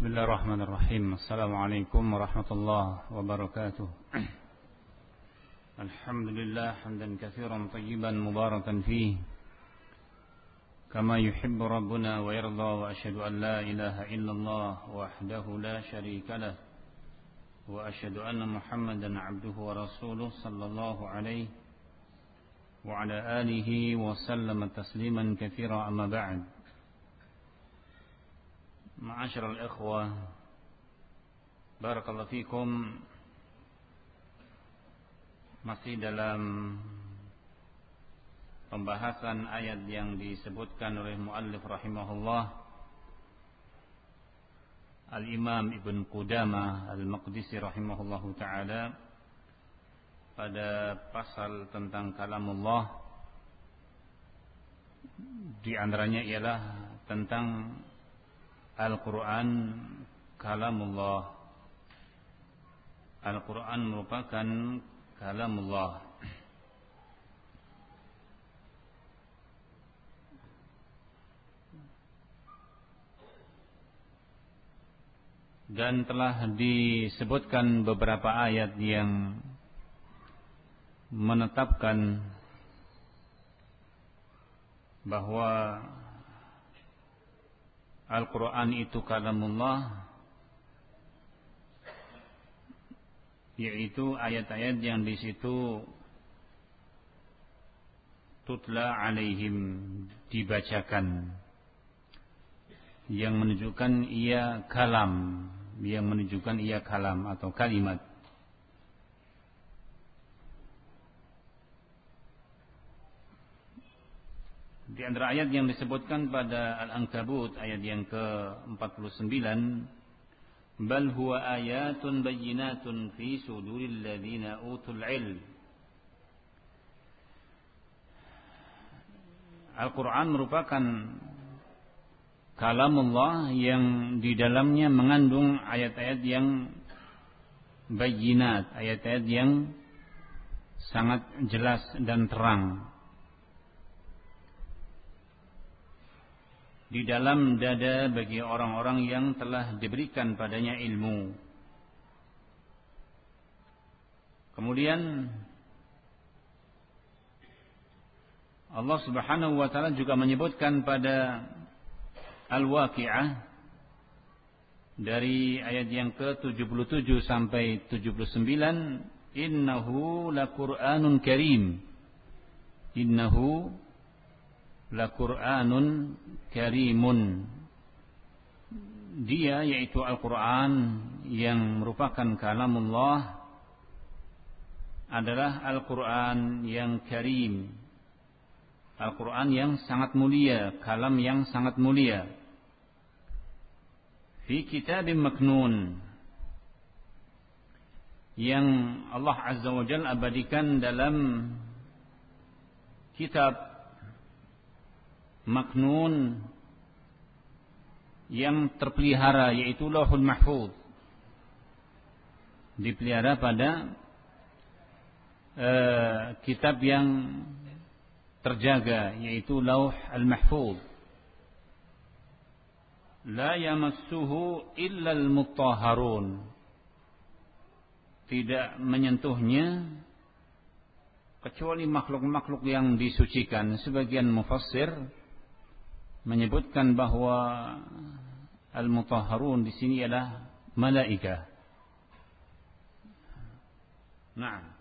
بسم الله الرحمن الرحيم. السلام عليكم ورحمة الله وبركاته. الحمد لله حمدا كثيرا طيبا مباركا فيه. كما يحب ربنا ويرضى وأشهد أن لا إله إلا الله وحده لا شريك له وأشهد أن محمدا عبده ورسوله صلى الله عليه وعلى آله وسلم تسليما كثيرا. أما بعد معاشر الإخوة بارك الله فيكم masih dalam pembahasan ayat yang disebutkan oleh muallif rahimahullah Al-Imam Ibn Qudamah Al-Maqdisi rahimahullahu taala pada pasal tentang kalamullah di antaranya ialah tentang Al-Quran kalamullah. Al-Quran merupakan kalamullah. Dan telah disebutkan beberapa ayat yang menetapkan bahwa Al-Quran itu kalamullah yaitu ayat-ayat yang di situ tutla alaihim dibacakan yang menunjukkan ia kalam yang menunjukkan ia kalam atau kalimat Di antara ayat yang disebutkan pada Al-Ankabut ayat yang ke-49 Bal huwa ayatun bayyinatun fi suduril ladina utul ilm Al-Quran merupakan kalamullah yang di dalamnya mengandung ayat-ayat yang bayinat, ayat-ayat yang sangat jelas dan terang. Di dalam dada bagi orang-orang yang telah diberikan padanya ilmu. Kemudian Allah Subhanahu wa taala juga menyebutkan pada Al-Waqi'ah dari ayat yang ke-77 sampai 79 innahu laqur'anun karim innahu Quranun karimun. Dia yaitu Al-Quran yang merupakan kalamullah adalah Al-Quran yang karim. Al-Quran yang sangat mulia kalam yang sangat mulia. Fi kitabim maknun yang Allah Azza wa Jalla abadikan dalam kitab maknun yang terpelihara yaitu Lauhul Mahfuz. Dipelihara pada uh, kitab yang terjaga yaitu Lauh Al-Mahfuz. La yamassuhu illa al-mutahharun tidak menyentuhnya kecuali makhluk-makhluk yang disucikan. Sebagian mufassir menyebutkan bahwa al-mutahharun di sini adalah malaika. Nah.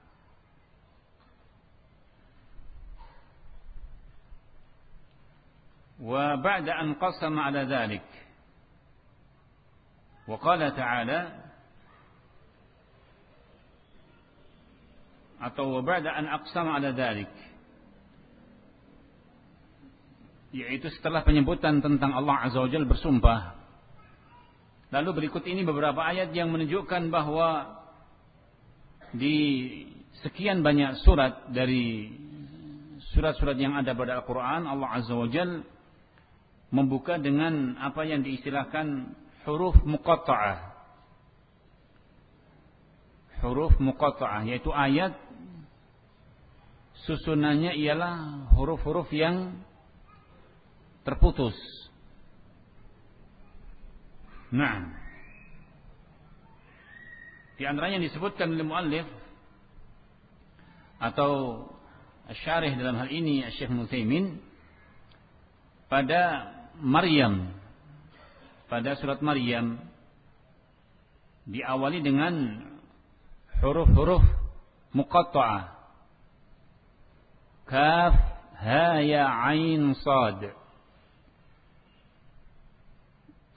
وبعد أن قسم على ذلك وقال تعالى atau وبعد أن أقسم على ذلك yaitu setelah penyebutan tentang Allah Azza wa Jalla bersumpah. Lalu berikut ini beberapa ayat yang menunjukkan bahwa di sekian banyak surat dari surat-surat yang ada pada Al-Quran Allah Azza wa membuka dengan apa yang diistilahkan huruf muqatta'ah. Huruf muqatta'ah yaitu ayat susunannya ialah huruf-huruf yang terputus. Nah, Di antaranya disebutkan oleh muallif atau syarih dalam hal ini Syekh Mutsaimin pada Maryam pada surat Maryam diawali dengan huruf-huruf muqatta'ah. Kaf ha ya ain sad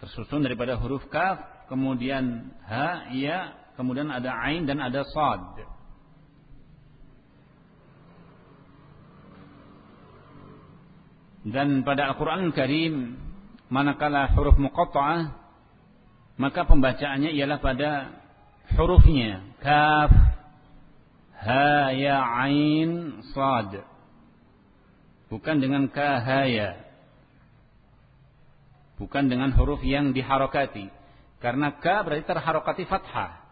tersusun daripada huruf kaf kemudian ha ya kemudian ada ain dan ada sad. Dan pada Al-Qur'an Al Karim manakala huruf muqatta'ah maka pembacaannya ialah pada hurufnya. Kaf ha ya ain sad. Bukan dengan kahaya bukan dengan huruf yang diharokati. Karena ka berarti terharokati fathah.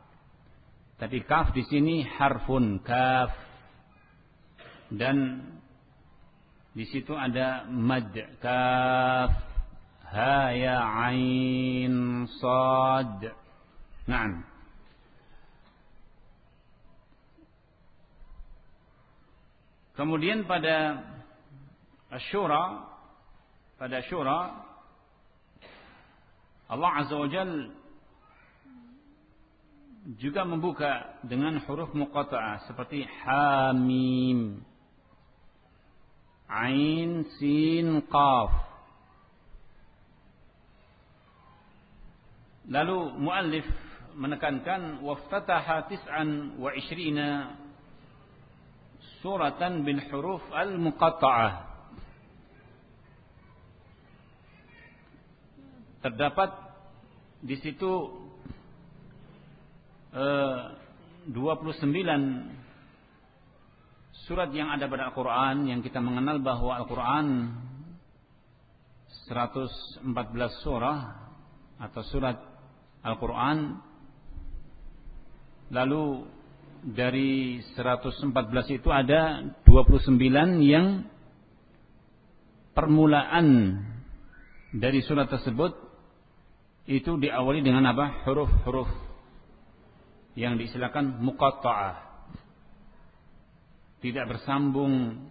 Tapi kaf di sini harfun kaf. Dan di situ ada mad kaf ha ya ain sad. Naam. Kemudian pada Asyura pada Asyura Allah Azza wa Jal juga membuka dengan huruf muqatta'ah seperti hamim ain sin qaf Lalu muallif menekankan waftataha tis'an wa ishrina suratan bil huruf al muqatta'ah. Terdapat di situ eh, 29 surat yang ada pada Al-Quran yang kita mengenal bahwa Al-Quran 114 surah atau surat Al-Quran Lalu dari 114 itu ada 29 yang permulaan dari surat tersebut itu diawali dengan apa? Huruf-huruf yang diistilahkan muqatta'ah. Tidak bersambung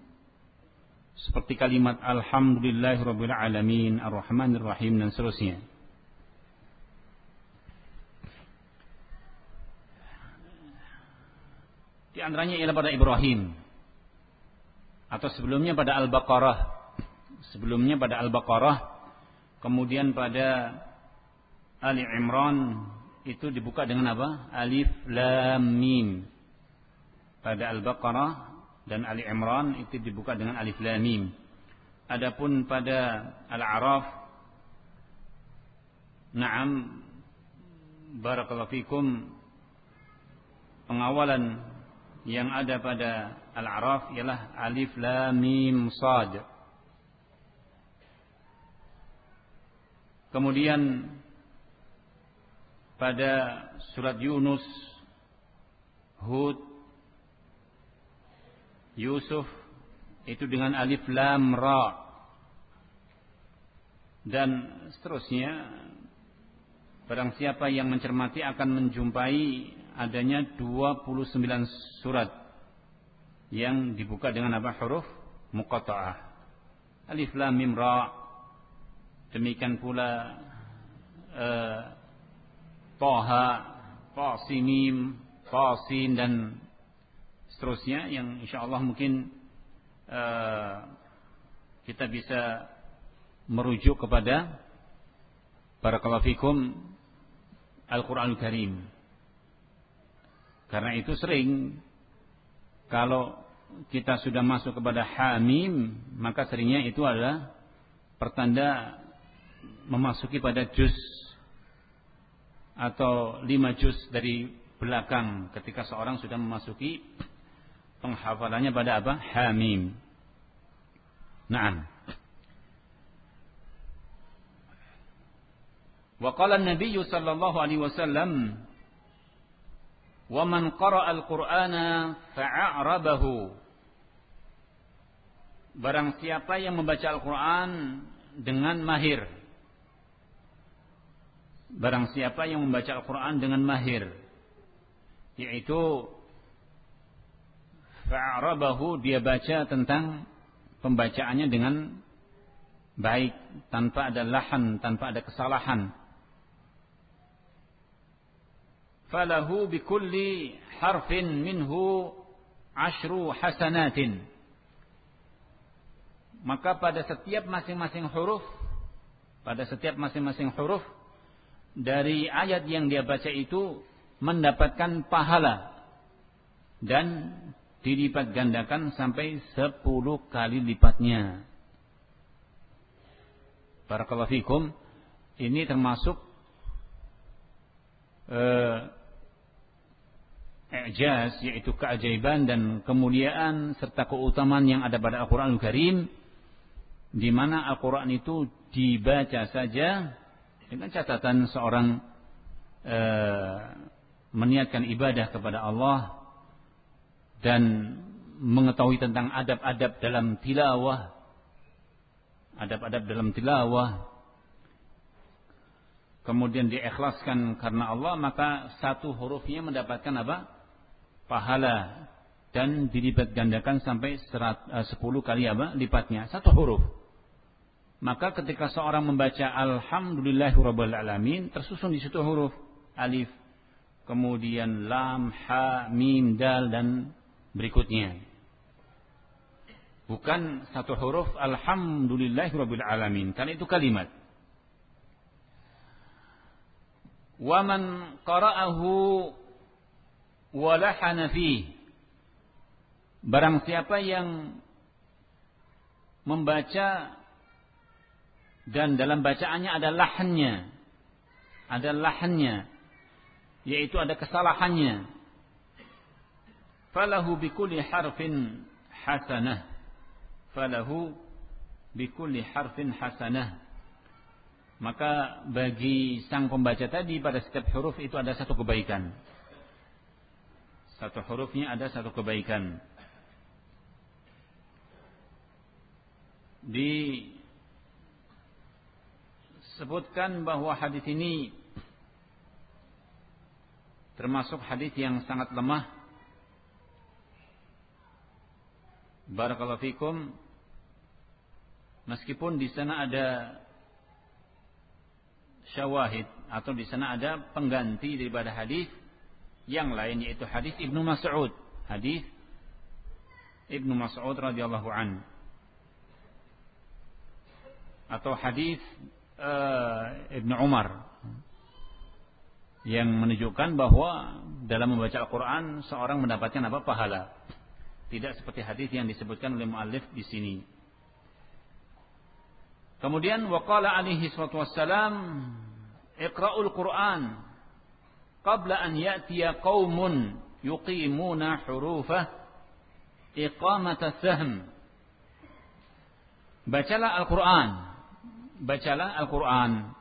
seperti kalimat alhamdulillahirabbil alamin arrahmanir dan seterusnya. Di antaranya ialah pada Ibrahim. Atau sebelumnya pada Al-Baqarah. Sebelumnya pada Al-Baqarah. Kemudian pada Ali Imran itu dibuka dengan apa? Alif Lam Mim. Pada Al-Baqarah dan Ali Imran itu dibuka dengan Alif Lam Mim. Adapun pada Al-A'raf Naam Barakallahu fikum pengawalan yang ada pada Al-A'raf ialah alif lam mim sad. Kemudian pada surat Yunus, Hud, Yusuf itu dengan alif lam ra dan seterusnya barang siapa yang mencermati akan menjumpai adanya 29 surat yang dibuka dengan apa huruf muqatta'ah. Alif lam mim ra. Demikian pula uh, Taha, Tasimim, Tasin dan seterusnya yang insyaallah mungkin uh, kita bisa merujuk kepada barakallahu fikum Al-Qur'an Al Karim. Karena itu sering kalau kita sudah masuk kepada hamim, maka seringnya itu adalah pertanda memasuki pada juz atau lima juz dari belakang ketika seorang sudah memasuki penghafalannya pada apa? Hamim. Naam. Wa qala an-nabiy sallallahu alaihi wasallam wa man qara'a al-Qur'ana fa'arabahu Barang siapa yang membaca Al-Qur'an dengan mahir Barang siapa yang membaca Al-Qur'an dengan mahir yaitu fa'arabahu dia baca tentang pembacaannya dengan baik tanpa ada lahan, tanpa ada kesalahan. Falahu bikulli harfin minhu ashru hasanatin. Maka pada setiap masing-masing huruf pada setiap masing-masing huruf dari ayat yang dia baca itu mendapatkan pahala dan dilipat gandakan sampai sepuluh kali lipatnya. Barakallahu fikum. Ini termasuk i'jaz yaitu keajaiban dan kemuliaan serta keutamaan yang ada pada Al-Qur'anul Karim di mana Al-Qur'an itu dibaca saja dengan catatan seorang uh, meniatkan ibadah kepada Allah dan mengetahui tentang adab-adab dalam tilawah adab-adab dalam tilawah kemudian diikhlaskan karena Allah maka satu hurufnya mendapatkan apa? Pahala. Dan dilipat gandakan sampai serat, uh, 10 kali apa? Lipatnya. Satu huruf maka ketika seorang membaca alhamdulillahirabbil alamin tersusun di situ huruf alif kemudian lam, ha, mim, dal dan berikutnya. Bukan satu huruf alhamdulillahirabbil alamin. Karena itu kalimat. Wa man qara'ahu wa lahana Barang siapa yang membaca dan dalam bacaannya ada lahannya, ada lahannya, yaitu ada kesalahannya. Falahu bikulli harfin hasanah. Falahu bikulli harfin hasanah. Maka bagi sang pembaca tadi pada setiap huruf itu ada satu kebaikan. Satu hurufnya ada satu kebaikan disebutkan bahwa hadis ini termasuk hadis yang sangat lemah. Barakallahu fikum. Meskipun di sana ada syawahid atau di sana ada pengganti daripada hadis yang lain yaitu hadis Ibnu Mas'ud. Hadis Ibnu Mas'ud radhiyallahu an. Atau hadis uh, Ibnu Umar yang menunjukkan bahwa dalam membaca Al-Quran seorang mendapatkan apa pahala. Tidak seperti hadis yang disebutkan oleh muallif di sini. Kemudian waqala alaihi salatu wassalam Iqra'ul Qur'an qabla an ya'tiya qaumun yuqimuna hurufah iqamata sahm. Bacalah Al-Quran. Bacalah Al-Quran.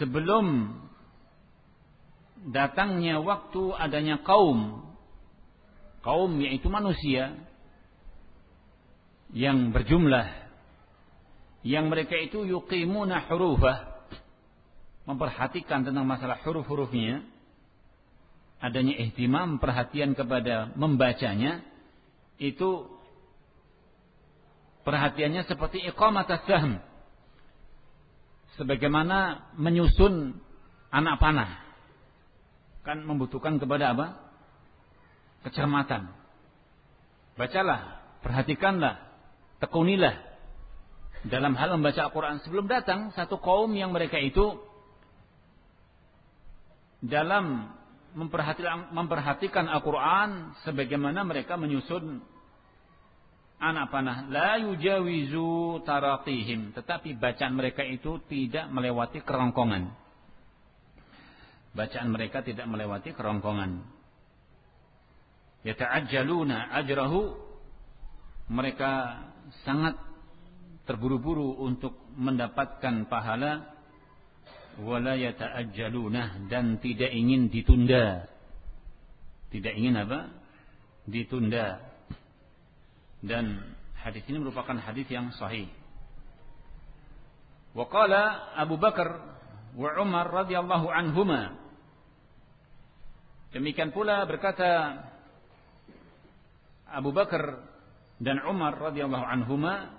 Sebelum datangnya waktu adanya kaum kaum yaitu manusia yang berjumlah yang mereka itu yuqimuna hurufah memperhatikan tentang masalah huruf-hurufnya adanya ihtimam perhatian kepada membacanya itu perhatiannya seperti iqamat sahm sebagaimana menyusun anak panah kan membutuhkan kepada apa? kecermatan. Bacalah, perhatikanlah, tekunilah dalam hal membaca Al-Quran. Sebelum datang satu kaum yang mereka itu dalam memperhatikan Al-Quran sebagaimana mereka menyusun anak panah. La yujawizu taraqihim. Tetapi bacaan mereka itu tidak melewati kerongkongan. Bacaan mereka tidak melewati kerongkongan. Yata'ajjaluna ajrahu. Mereka sangat terburu-buru untuk mendapatkan pahala. Wala yata'ajjaluna. Dan tidak ingin ditunda. Tidak ingin apa? Ditunda dan hadis ini merupakan hadis yang sahih. Waqala Abu Bakar wa Umar radhiyallahu anhuma Demikian pula berkata Abu Bakar dan Umar radhiyallahu anhuma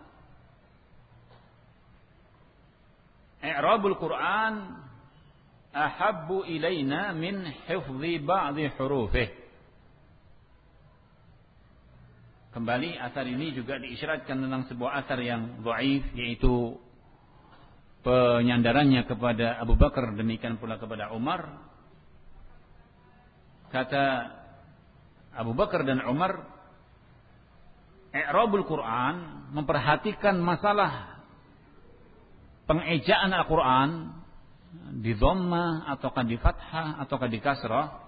I'rabul Quran ahabbu ilaina min hifzi ba'dhi hurufih. Kembali asar ini juga diisyaratkan tentang sebuah asar yang dhaif yaitu penyandarannya kepada Abu Bakar demikian pula kepada Umar. Kata Abu Bakar dan Umar, i'rabul Quran memperhatikan masalah pengejaan Al-Quran di dhamma ataukah di fathah ataukah di kasrah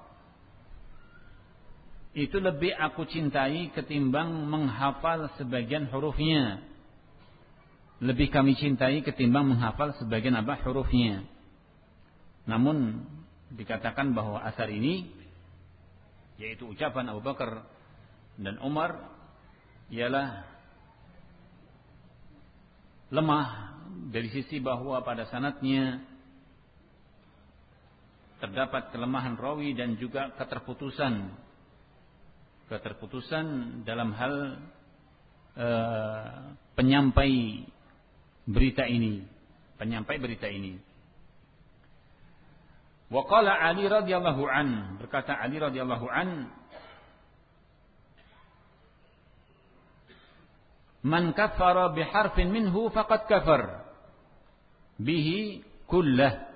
itu lebih aku cintai ketimbang menghafal sebagian hurufnya. Lebih kami cintai ketimbang menghafal sebagian apa hurufnya. Namun dikatakan bahwa asar ini yaitu ucapan Abu Bakar dan Umar ialah lemah dari sisi bahwa pada sanatnya terdapat kelemahan rawi dan juga keterputusan keterputusan dalam hal uh, penyampai berita ini penyampai berita ini Waqala Ali radhiyallahu an berkata Ali radhiyallahu an Man kafara biharfin minhu faqad kafar bihi kullah.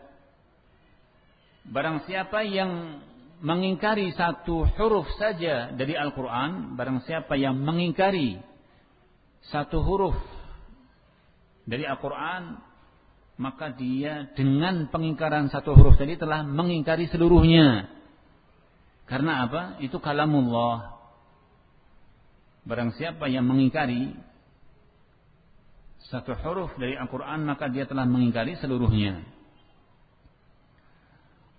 Barang siapa yang mengingkari satu huruf saja dari Al-Quran, barang siapa yang mengingkari satu huruf dari Al-Quran, maka dia dengan pengingkaran satu huruf tadi telah mengingkari seluruhnya. Karena apa? Itu kalamullah. Barang siapa yang mengingkari satu huruf dari Al-Quran maka dia telah mengingkari seluruhnya.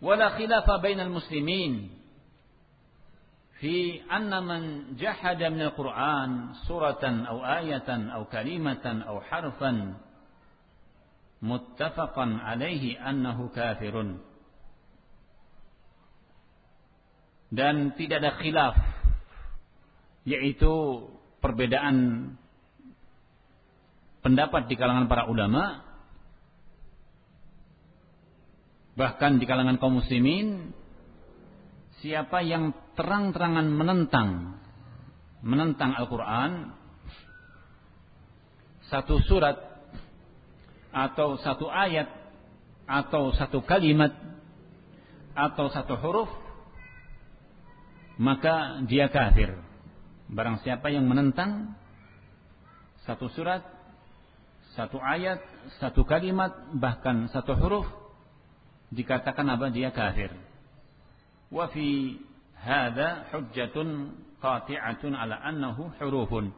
Wala khilafa bainal muslimin fi anna man jahada min al-Quran suratan aw ayatan aw kalimatan aw harfan muttafaqan alaihi annahu kafirun. Dan tidak ada khilaf yaitu perbedaan pendapat di kalangan para ulama bahkan di kalangan kaum muslimin siapa yang terang-terangan menentang menentang Al-Qur'an satu surat atau satu ayat atau satu kalimat atau satu huruf maka dia kafir. Barang siapa yang menentang satu surat satu ayat, satu kalimat, bahkan satu huruf dikatakan apa dia kafir. Wa fi hadza hujjatun qati'atun ala annahu hurufun.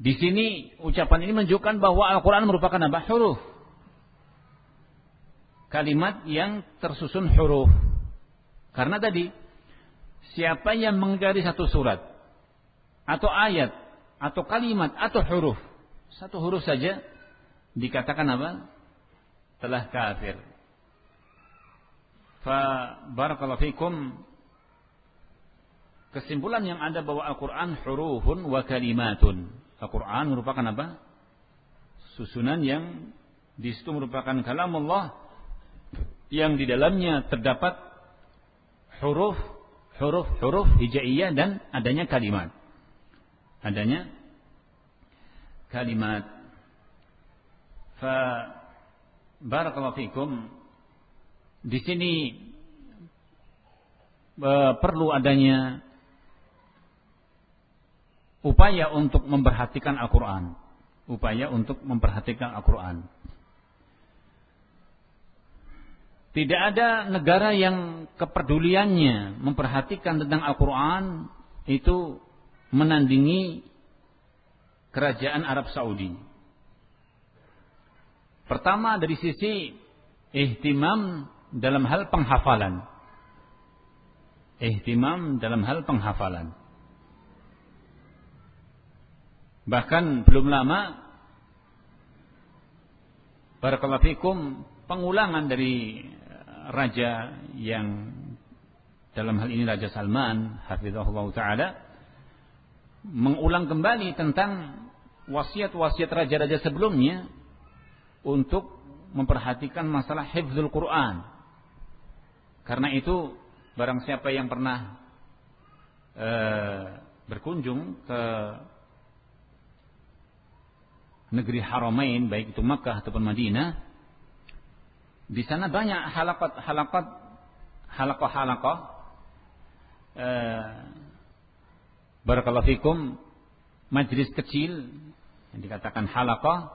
Di sini ucapan ini menunjukkan bahwa Al-Qur'an merupakan apa? Huruf. Kalimat yang tersusun huruf. Karena tadi siapa yang mengingkari satu surat atau ayat atau kalimat atau huruf satu huruf saja dikatakan apa? Telah kafir. Fa barakallahu fikum kesimpulan yang ada bahwa Al-Qur'an hurufun wa kalimatun. Al-Qur'an merupakan apa? Susunan yang di situ merupakan kalam Allah yang di dalamnya terdapat huruf huruf huruf hijaiyah dan adanya kalimat. Adanya kalimat fa barakallahu fikum di sini e, perlu adanya upaya untuk memperhatikan Al-Qur'an upaya untuk memperhatikan Al-Qur'an tidak ada negara yang kepeduliannya memperhatikan tentang Al-Quran itu menandingi kerajaan Arab Saudi. Pertama dari sisi ihtimam dalam hal penghafalan. Ihtimam dalam hal penghafalan. Bahkan belum lama Barakallahu fikum pengulangan dari raja yang dalam hal ini Raja Salman hafizahullah taala mengulang kembali tentang wasiat-wasiat raja-raja sebelumnya untuk memperhatikan masalah hifzul Quran. Karena itu barang siapa yang pernah e, berkunjung ke negeri Haramain baik itu Makkah ataupun Madinah di sana banyak halakat-halakat halakoh-halakoh eh, barakallahu fikum majlis kecil yang dikatakan halakoh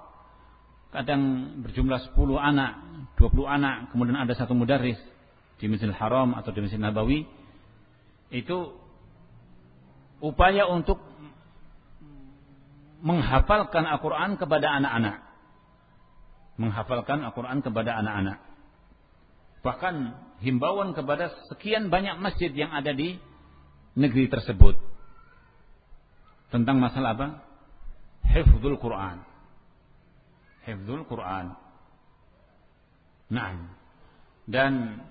kadang berjumlah 10 anak 20 anak kemudian ada satu mudaris di Masjidil Haram atau di Masjid Nabawi itu upaya untuk menghafalkan Al-Quran kepada anak-anak menghafalkan Al-Quran kepada anak-anak. Bahkan himbauan kepada sekian banyak masjid yang ada di negeri tersebut. Tentang masalah apa? Hifzul Quran. Hifzul Quran. Nah, dan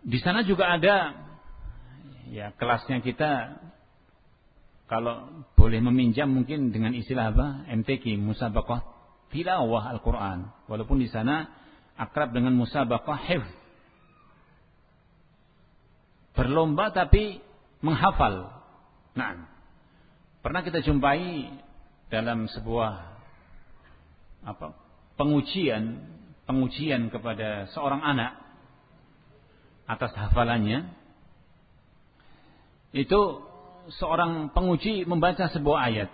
di sana juga ada ya kelasnya kita kalau boleh meminjam mungkin dengan istilah apa? MTQ, musabaqah tilawah Al-Quran. Walaupun di sana akrab dengan musabaqah hifz. Berlomba tapi menghafal. Nah, pernah kita jumpai dalam sebuah apa pengujian pengujian kepada seorang anak atas hafalannya itu seorang penguji membaca sebuah ayat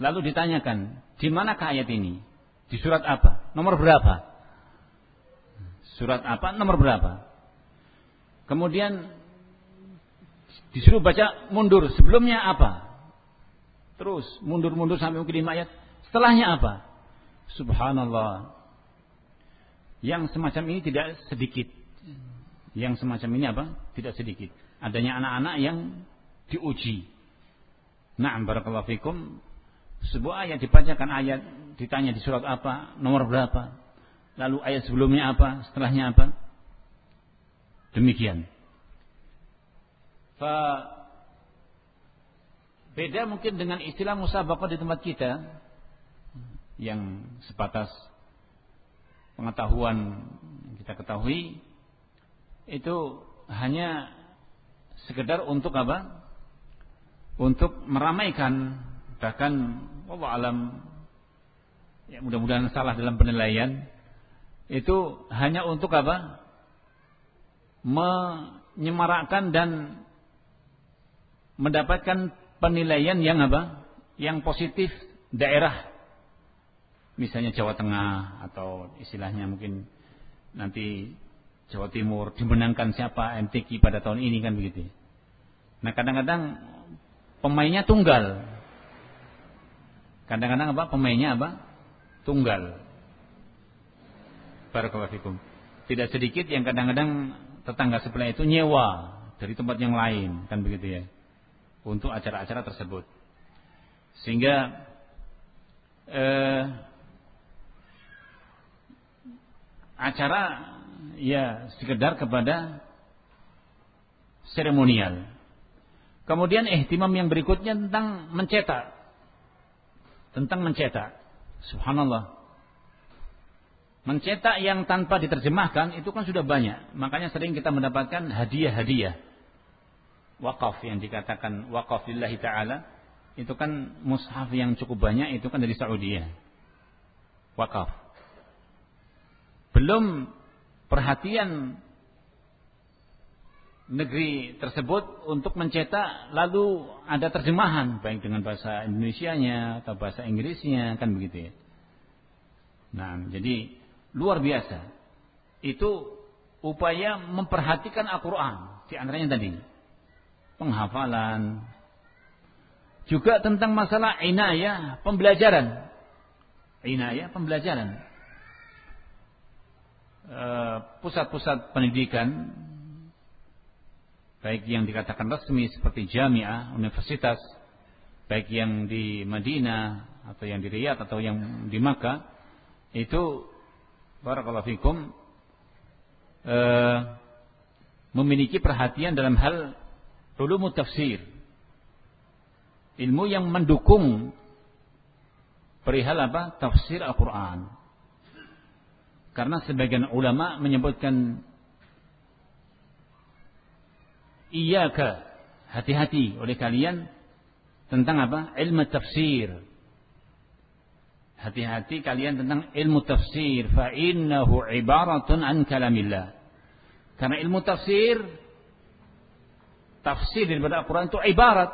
lalu ditanyakan di manakah ayat ini? Di surat apa? Nomor berapa? Surat apa? Nomor berapa? Kemudian disuruh baca mundur. Sebelumnya apa? Terus mundur-mundur sampai mungkin lima ayat. Setelahnya apa? Subhanallah. Yang semacam ini tidak sedikit. Yang semacam ini apa? Tidak sedikit. Adanya anak-anak yang diuji. Nah, barakallahu fikum sebuah ayat dibacakan ayat ditanya di surat apa nomor berapa lalu ayat sebelumnya apa setelahnya apa demikian Fa beda mungkin dengan istilah musabaqah di tempat kita yang sebatas pengetahuan kita ketahui itu hanya sekedar untuk apa? Untuk meramaikan Bahkan Allah alam ya mudah-mudahan salah dalam penilaian itu hanya untuk apa? menyemarakkan dan mendapatkan penilaian yang apa? yang positif daerah misalnya Jawa Tengah atau istilahnya mungkin nanti Jawa Timur dimenangkan siapa MTQ pada tahun ini kan begitu. Nah kadang-kadang pemainnya tunggal Kadang-kadang apa? Pemainnya apa? Tunggal. Barakallahu. Tidak sedikit yang kadang-kadang tetangga sebelah itu nyewa dari tempat yang lain, kan begitu ya. Untuk acara-acara tersebut. Sehingga eh, acara ya sekedar kepada seremonial. Kemudian ihtimam yang berikutnya tentang mencetak tentang mencetak. Subhanallah. Mencetak yang tanpa diterjemahkan itu kan sudah banyak. Makanya sering kita mendapatkan hadiah-hadiah. Wakaf yang dikatakan wakaf lillahi ta'ala. Itu kan mushaf yang cukup banyak itu kan dari Saudi ya. Wakaf. Belum perhatian negeri tersebut untuk mencetak lalu ada terjemahan baik dengan bahasa Indonesianya atau bahasa Inggrisnya kan begitu ya. Nah, jadi luar biasa. Itu upaya memperhatikan Al-Qur'an di antaranya tadi penghafalan juga tentang masalah inayah pembelajaran. Inayah pembelajaran. Eh, pusat-pusat pendidikan baik yang dikatakan resmi seperti jamiah, universitas, baik yang di Madinah atau yang di Riyadh atau yang di Makkah, itu barakallahu fikum uh, memiliki perhatian dalam hal ulum tafsir. Ilmu yang mendukung perihal apa? Tafsir Al-Quran. Karena sebagian ulama menyebutkan iya ke hati-hati oleh kalian tentang apa? Ilmu tafsir. Hati-hati kalian tentang ilmu tafsir. Fa innahu ibaratun an kalamillah. Karena ilmu tafsir tafsir daripada Al-Quran itu ibarat.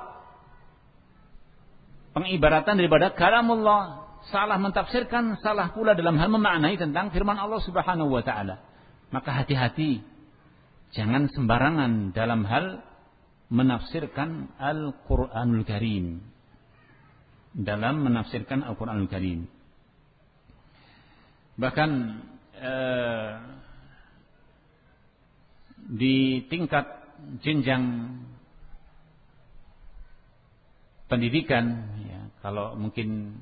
Pengibaratan daripada kalamullah. Salah mentafsirkan, salah pula dalam hal memaknai tentang firman Allah Subhanahu wa taala. Maka hati-hati. Jangan sembarangan dalam hal menafsirkan Al-Qur'anul Karim. Dalam menafsirkan Al-Qur'anul Karim. Bahkan eh, di tingkat jenjang pendidikan ya, kalau mungkin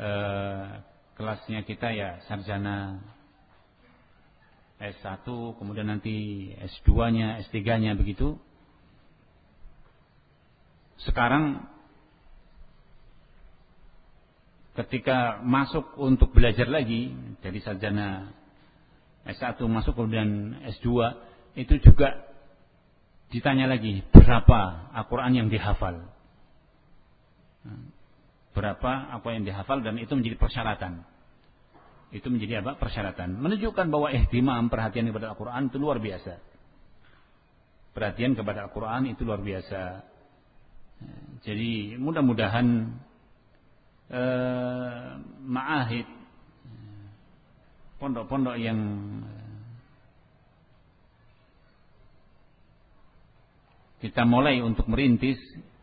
eh, kelasnya kita ya sarjana S1 kemudian nanti S2-nya, S3-nya begitu. Sekarang ketika masuk untuk belajar lagi dari sarjana S1 masuk kemudian S2 itu juga ditanya lagi berapa Al-Quran yang dihafal berapa apa yang dihafal dan itu menjadi persyaratan. Itu menjadi apa? Persyaratan. Menunjukkan bahwa ihtimam perhatian kepada Al-Quran itu luar biasa. Perhatian kepada Al-Quran itu luar biasa. Jadi mudah-mudahan eh, ma'ahid pondok-pondok yang kita mulai untuk merintis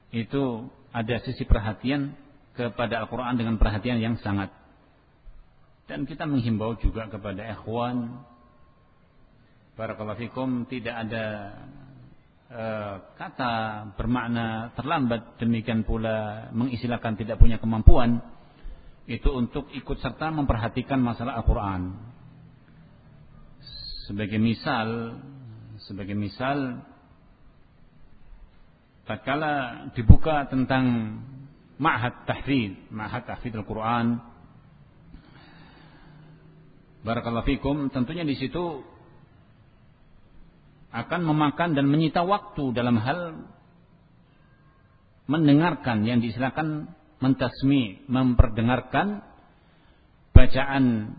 itu ada sisi perhatian kepada Al-Quran dengan perhatian yang sangat. Dan kita menghimbau juga kepada ikhwan. Barakallahu fikum tidak ada e, kata bermakna terlambat. Demikian pula mengistilahkan tidak punya kemampuan. Itu untuk ikut serta memperhatikan masalah Al-Quran. Sebagai misal, sebagai misal, tatkala dibuka tentang ma'had tahfidz, ma'had tahfidz Al-Qur'an. Barakallahu fikum, tentunya di situ akan memakan dan menyita waktu dalam hal mendengarkan yang disilakan mentasmi, memperdengarkan bacaan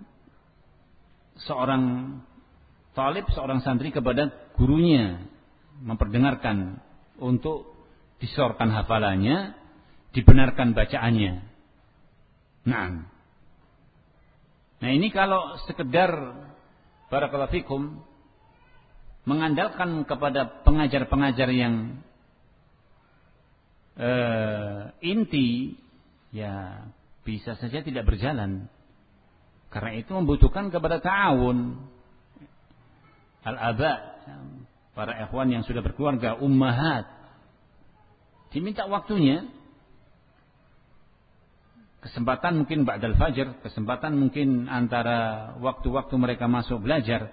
seorang talib, seorang santri kepada gurunya, memperdengarkan untuk disorkan hafalannya dibenarkan bacaannya. Nah. Nah ini kalau sekedar barakallahu fikum mengandalkan kepada pengajar-pengajar yang uh, inti ya bisa saja tidak berjalan. Karena itu membutuhkan kepada ta'awun al-aba para ikhwan yang sudah berkeluarga ummahat diminta waktunya kesempatan mungkin ba'dal fajr, kesempatan mungkin antara waktu-waktu mereka masuk belajar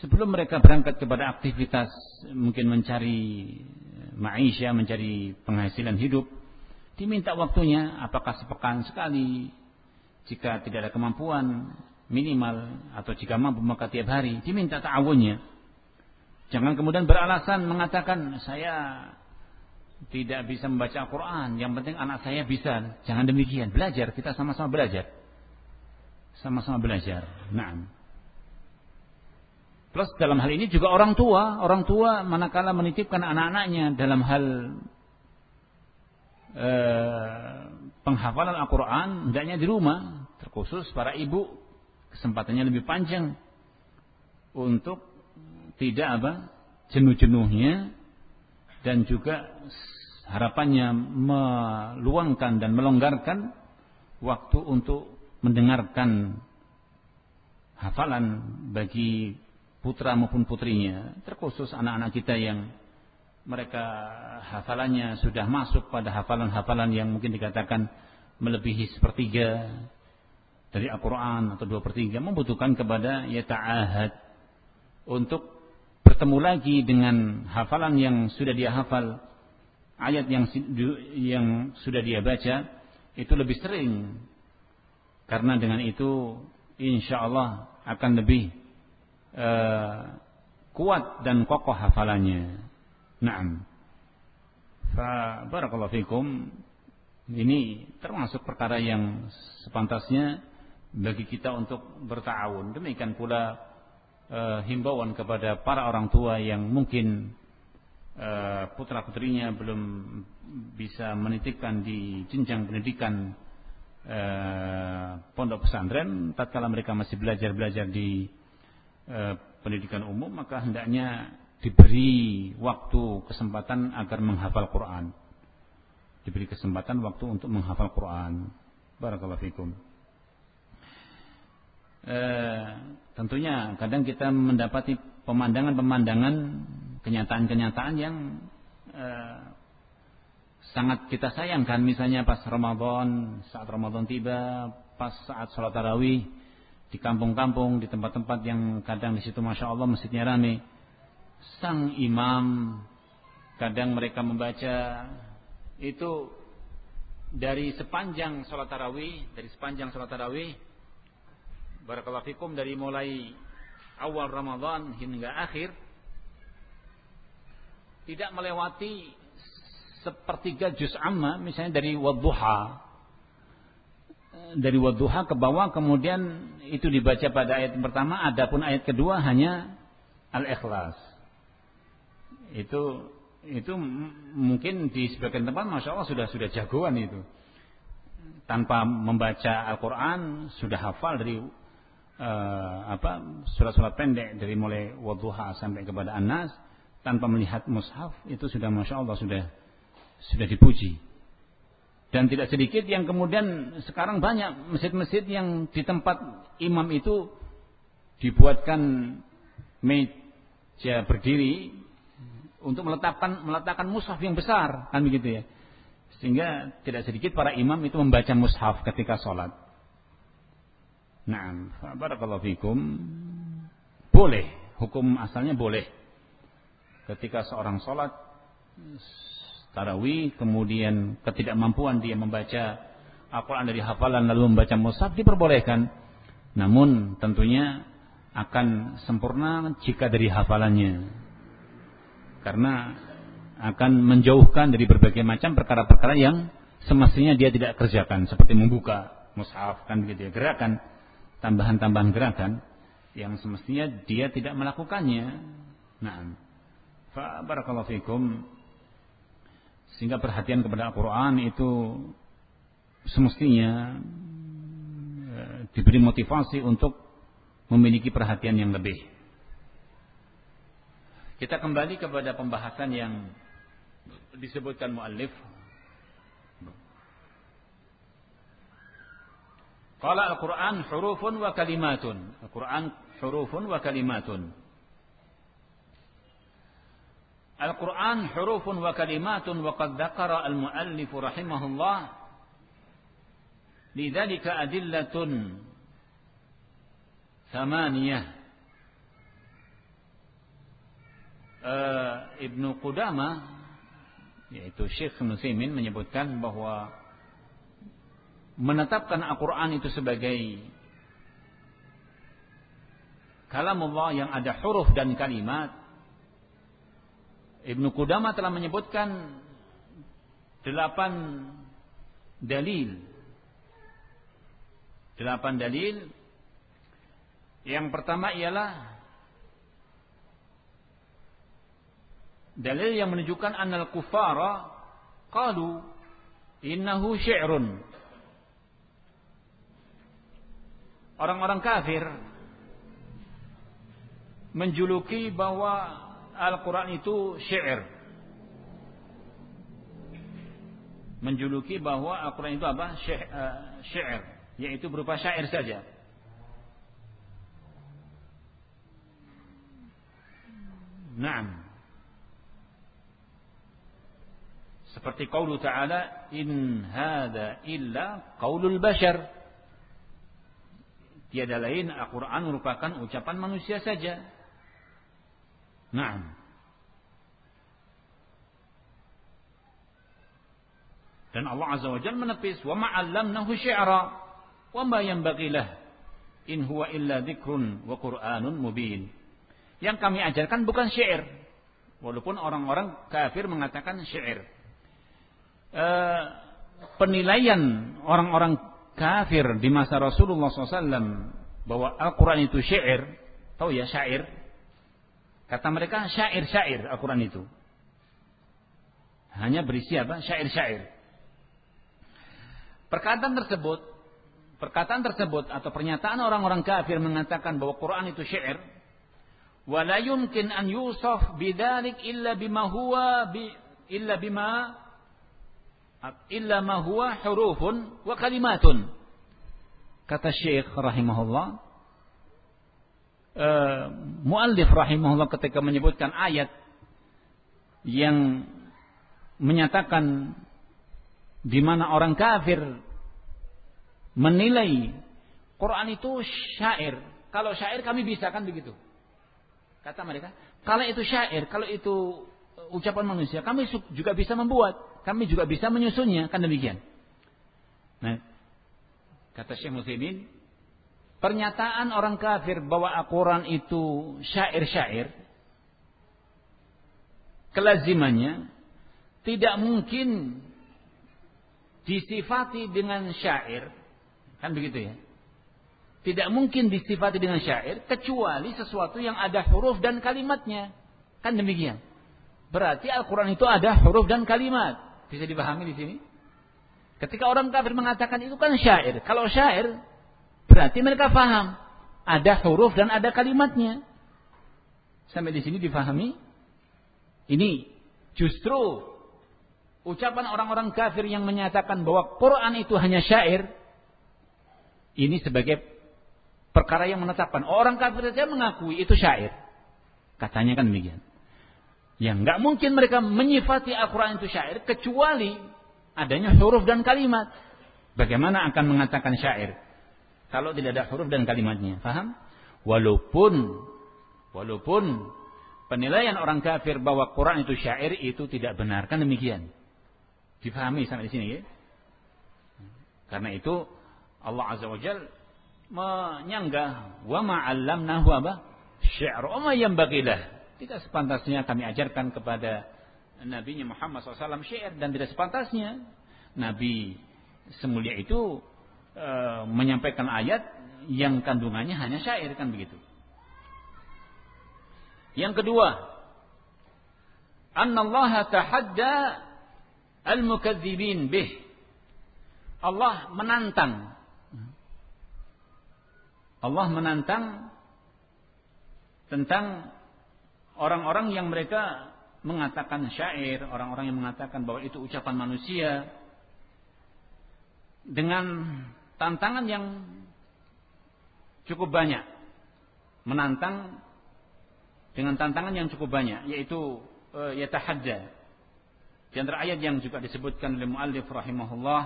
sebelum mereka berangkat kepada aktivitas mungkin mencari maisha, mencari penghasilan hidup, diminta waktunya apakah sepekan sekali, jika tidak ada kemampuan minimal atau jika mampu maka tiap hari, diminta ta'awunnya. Jangan kemudian beralasan mengatakan saya tidak bisa membaca Al-Quran. Yang penting anak saya bisa. Jangan demikian. Belajar. Kita sama-sama belajar. Sama-sama belajar. Nah. Plus dalam hal ini juga orang tua. Orang tua manakala menitipkan anak-anaknya dalam hal eh, penghafalan Al-Quran. Hendaknya di rumah. Terkhusus para ibu. Kesempatannya lebih panjang. Untuk tidak apa jenuh-jenuhnya dan juga harapannya meluangkan dan melonggarkan waktu untuk mendengarkan hafalan bagi putra maupun putrinya, terkhusus anak-anak kita yang mereka hafalannya sudah masuk pada hafalan-hafalan yang mungkin dikatakan melebihi sepertiga dari Al-Quran atau dua per tiga membutuhkan kepada ya ta'ahad untuk bertemu lagi dengan hafalan yang sudah dia hafal ayat yang yang sudah dia baca itu lebih sering karena dengan itu insya Allah akan lebih uh, kuat dan kokoh hafalannya. Naam. Fa barakallahu fikum ini termasuk perkara yang sepantasnya bagi kita untuk bertawun. Demikian pula uh, himbauan kepada para orang tua yang mungkin eh, putra putrinya belum bisa menitipkan di jenjang pendidikan uh, pondok pesantren, tatkala mereka masih belajar belajar di pendidikan umum, maka hendaknya diberi waktu kesempatan agar menghafal Quran. Diberi kesempatan waktu untuk menghafal Quran. Barakallahu fikum. Eh, tentunya kadang kita mendapati pemandangan-pemandangan kenyataan-kenyataan yang eh, sangat kita sayangkan. Misalnya pas Ramadan, saat Ramadan tiba, pas saat sholat tarawih di kampung-kampung, di tempat-tempat yang kadang di situ masya Allah masjidnya ramai, sang imam kadang mereka membaca itu dari sepanjang sholat tarawih, dari sepanjang sholat tarawih barakallahu fikum dari mulai awal Ramadan hingga akhir tidak melewati sepertiga juz amma misalnya dari wadduha dari wadduha ke bawah kemudian itu dibaca pada ayat pertama adapun ayat kedua hanya al-ikhlas. Itu itu mungkin di sebagian tempat masya Allah sudah sudah jagoan itu. Tanpa membaca Al-Quran sudah hafal dari uh, apa surat-surat pendek dari mulai wadduha sampai kepada Anas tanpa melihat mushaf itu sudah masya Allah sudah sudah dipuji. Dan tidak sedikit yang kemudian sekarang banyak masjid-masjid yang di tempat imam itu dibuatkan meja berdiri untuk meletakkan meletakkan mushaf yang besar kan begitu ya. Sehingga tidak sedikit para imam itu membaca mushaf ketika sholat Nah, barakallahu fikum. Boleh, hukum asalnya boleh. Ketika seorang sholat tarawih, kemudian ketidakmampuan dia membaca Al-Quran dari hafalan lalu membaca mushaf diperbolehkan. Namun tentunya akan sempurna jika dari hafalannya. Karena akan menjauhkan dari berbagai macam perkara-perkara yang semestinya dia tidak kerjakan seperti membuka mushaf kan begitu ya gerakan tambahan-tambahan gerakan yang semestinya dia tidak melakukannya. Nah, fa barakallahu fikum sehingga perhatian kepada Al-Qur'an itu semestinya e, diberi motivasi untuk memiliki perhatian yang lebih. Kita kembali kepada pembahasan yang disebutkan muallif Qala Al-Quran hurufun wa kalimatun. Al-Quran hurufun wa kalimatun. Al-Quran hurufun wa kalimatun wa qad dzakara al-muallif rahimahullah lidzalika adillatun thamaniyah uh, Ibnu Qudamah yaitu Syekh Nusaimin menyebutkan bahwa menetapkan Al-Quran itu sebagai kalamullah yang ada huruf dan kalimat. Ibnu Qudamah telah menyebutkan delapan dalil. Delapan dalil. Yang pertama ialah dalil yang menunjukkan annal kufara qalu innahu syi'run orang-orang kafir menjuluki bahwa Al-Quran itu syair. Menjuluki bahwa Al-Quran itu apa? Eh, syair. Yaitu berupa syair saja. Naam. Seperti qaulu ta'ala in hadza illa qaulul bashar Tiada lain Al-Quran merupakan ucapan manusia saja. Nah. Dan Allah Azza wa Jalla menepis, "Wa ma'allamnahu syi'ra wa ma yanbaghi in huwa illa dzikrun wa Qur'anun mubin." Yang kami ajarkan bukan syair. Walaupun orang-orang kafir mengatakan syair. E, penilaian orang-orang kafir di masa Rasulullah SAW bahwa Al-Quran itu syair, tahu ya syair? Kata mereka syair-syair Al-Quran itu. Hanya berisi apa? Syair-syair. Perkataan tersebut, perkataan tersebut atau pernyataan orang-orang kafir mengatakan bahwa Quran itu syair, wala yumkin an yusaf bidzalik illa bima huwa bi, illa bima illa ma huwa hurufun wa kalimatun. Kata Syekh rahimahullah uh, muallif rahimahullah ketika menyebutkan ayat yang menyatakan di mana orang kafir menilai Quran itu syair. Kalau syair kami bisa kan begitu. Kata mereka, kalau itu syair, kalau itu ucapan manusia, kami juga bisa membuat. Kami juga bisa menyusunnya, kan demikian. Nah, kata Syekh Muslimin, pernyataan orang kafir bahwa Al-Quran itu syair-syair, kelazimannya tidak mungkin disifati dengan syair, kan begitu ya? Tidak mungkin disifati dengan syair kecuali sesuatu yang ada huruf dan kalimatnya. Kan demikian. Berarti Al-Quran itu ada huruf dan kalimat. Bisa dipahami di sini? Ketika orang kafir mengatakan itu kan syair. Kalau syair, berarti mereka faham. Ada huruf dan ada kalimatnya. Sampai di sini difahami? Ini justru ucapan orang-orang kafir yang menyatakan bahwa Quran itu hanya syair. Ini sebagai perkara yang menetapkan. Orang kafir saja mengakui itu syair. Katanya kan demikian. Yang nggak mungkin mereka menyifati Al-Quran itu syair kecuali adanya huruf dan kalimat. Bagaimana akan mengatakan syair kalau tidak ada huruf dan kalimatnya? Paham? Walaupun walaupun penilaian orang kafir bahwa Quran itu syair itu tidak benar kan demikian. Difahami sampai di sini ya. Karena itu Allah Azza wa Jal menyanggah wa ma'allamnahu apa? Syi'r wa ma yanbaghilah tidak sepantasnya kami ajarkan kepada Nabi Muhammad SAW syair dan tidak sepantasnya Nabi semulia itu e, menyampaikan ayat yang kandungannya hanya syair kan begitu. Yang kedua, Allah tahadda al-mukadzibin bih. Allah menantang Allah menantang tentang orang-orang yang mereka mengatakan syair, orang-orang yang mengatakan bahwa itu ucapan manusia dengan tantangan yang cukup banyak. Menantang dengan tantangan yang cukup banyak yaitu uh, yatahadda. Di antara ayat yang juga disebutkan oleh muallif rahimahullah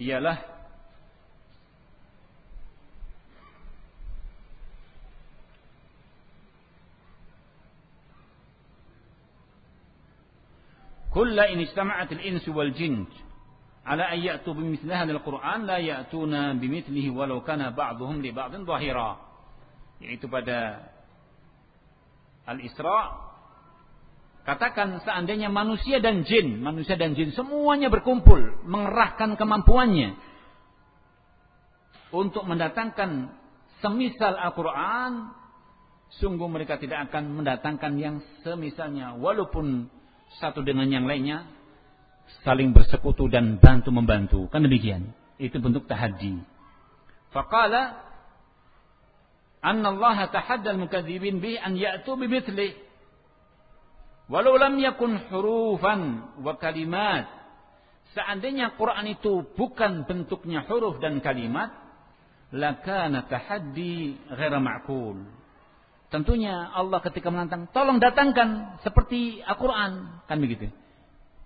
ialah kulla in istama'at al-insu wal jin ala an ya'tu bimithli hadzal Qur'an la ya'tuna bimithlihi walau kana ba'dhum li ba'dhin dhahira. Yaitu pada Al-Isra Katakan seandainya manusia dan jin, manusia dan jin semuanya berkumpul, mengerahkan kemampuannya untuk mendatangkan semisal Al-Quran, sungguh mereka tidak akan mendatangkan yang semisalnya, walaupun satu dengan yang lainnya saling bersekutu dan bantu membantu. Kan demikian. Itu bentuk tahaddi. Faqala anna Allah tahadda al-mukadzibin bi an ya'tu bimithli walau lam yakun hurufan wa kalimat. Seandainya Quran itu bukan bentuknya huruf dan kalimat, lakana tahaddi ghaira ma'kul. Tentunya Allah ketika menantang, tolong datangkan seperti Al-Quran. Kan begitu.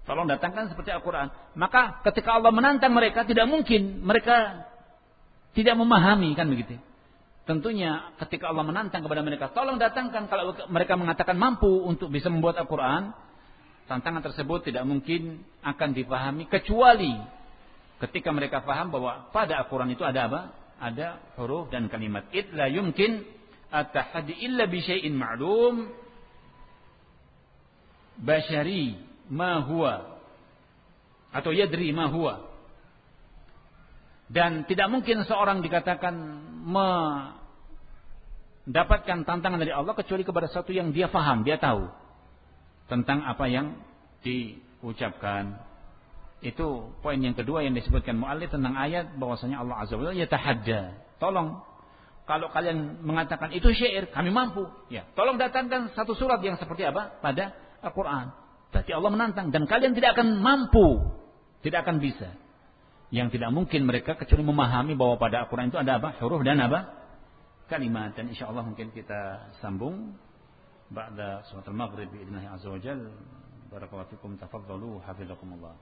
Tolong datangkan seperti Al-Quran. Maka ketika Allah menantang mereka, tidak mungkin mereka tidak memahami kan begitu. Tentunya ketika Allah menantang kepada mereka, tolong datangkan kalau mereka mengatakan mampu untuk bisa membuat Al-Quran, tantangan tersebut tidak mungkin akan dipahami kecuali ketika mereka paham bahwa pada Al-Quran itu ada apa? Ada huruf dan kalimat. Itla yumkin at-tahadi illa bi syai'in ma'lum bashari ma huwa atau yadri ma huwa dan tidak mungkin seorang dikatakan mendapatkan tantangan dari Allah kecuali kepada satu yang dia faham, dia tahu tentang apa yang diucapkan. Itu poin yang kedua yang disebutkan mu'alif tentang ayat bahwasanya Allah Azza wa Jalla yatahadda. Tolong kalau kalian mengatakan itu syair, kami mampu. Ya, tolong datangkan satu surat yang seperti apa pada Al-Qur'an. Berarti Allah menantang dan kalian tidak akan mampu, tidak akan bisa. Yang tidak mungkin mereka kecuali memahami bahwa pada Al-Quran itu ada apa? Huruf dan apa? Kalimat. Dan insya Allah mungkin kita sambung. Ba'da surat al-maghrib. Bi'idnahi azza wa jal. Barakallahu. Hafizakumullah.